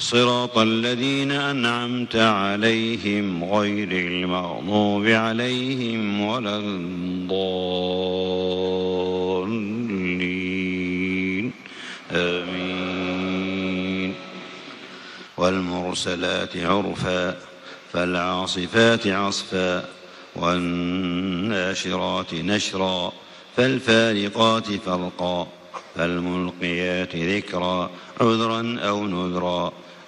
صراط الذين أنعمت عليهم غير المغضوب عليهم ولا الضالين. آمين. والمرسلات عرفا فالعاصفات عصفا والناشرات نشرا فالفارقات فرقا فالملقيات ذكرا عذرا أو نذرا.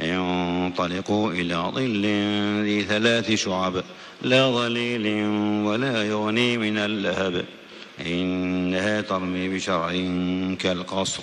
انطلقوا إلى ظل ذي ثلاث شعب لا ظليل ولا يغني من اللهب. إنها ترمي بشرع كالقصر.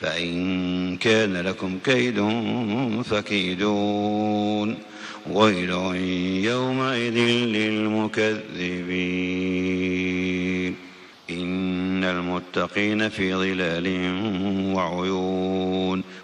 فإن كان لكم كيد فكيدون. ويل يومئذ للمكذبين. إن المتقين في ظلال وعيون.